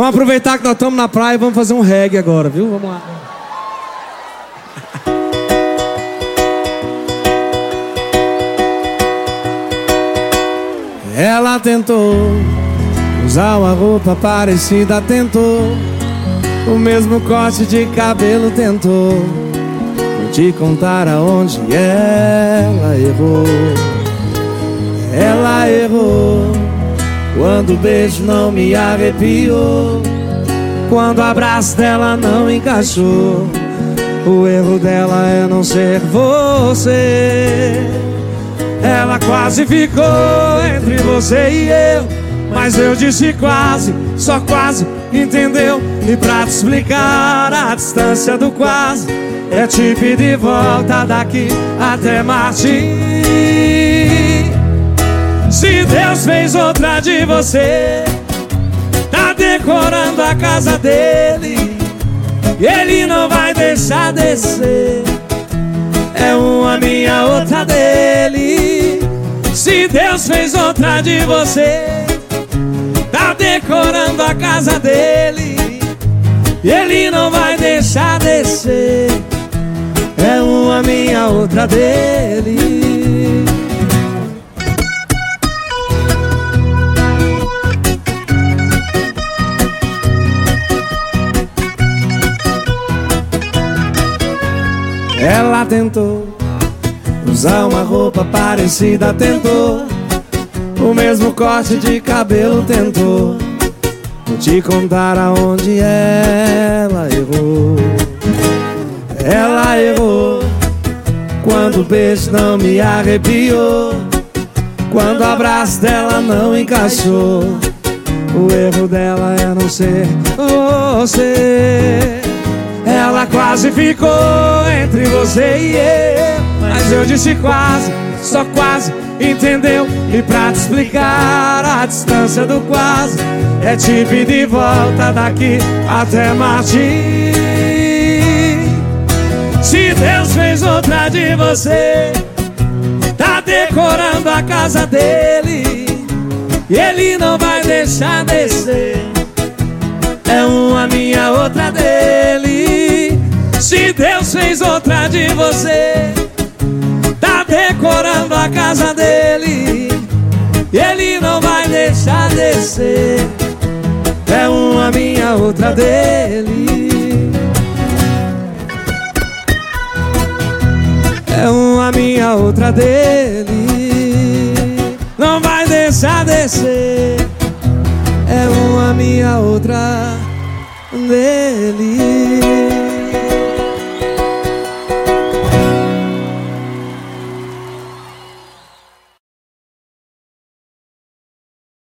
Vamos aproveitar que nós estamos na praia e vamos fazer um reggae agora, viu? Vamos lá. Ela tentou usar uma roupa parecida, tentou o mesmo corte de cabelo, tentou Vou te contar aonde ela errou. Ela errou quando o beijo não me arrepiou, quando o abraço dela não encaixou. O erro dela é não ser você. Ela quase ficou entre você e eu, mas eu disse quase, só quase, entendeu? E pra te explicar a distância do quase, é te pedir volta daqui até Marte. Fez outra de você, tá decorando a casa dele. E ele não vai deixar descer. É uma minha, outra dele. Se Deus fez outra de você, tá decorando a casa dele. E ele não vai deixar descer. É uma minha, outra dele. Tentou usar uma roupa parecida, tentou o mesmo corte de cabelo, tentou. Vou te contar aonde ela errou. Ela errou quando o beijo não me arrepiou, quando o abraço dela não encaixou. O erro dela é não ser você. Quase ficou entre você e eu. Mas eu disse quase, só quase, entendeu? E pra te explicar a distância do quase É te pedir volta daqui até Marte Se Deus fez outra de você Tá decorando a casa dele. E ele não vai deixar descer É uma minha, outra dele fez outra de você, tá decorando a casa dele. E ele não vai deixar descer. É uma minha, outra dele. É uma minha, outra dele. Não vai deixar descer. É uma minha, outra dele.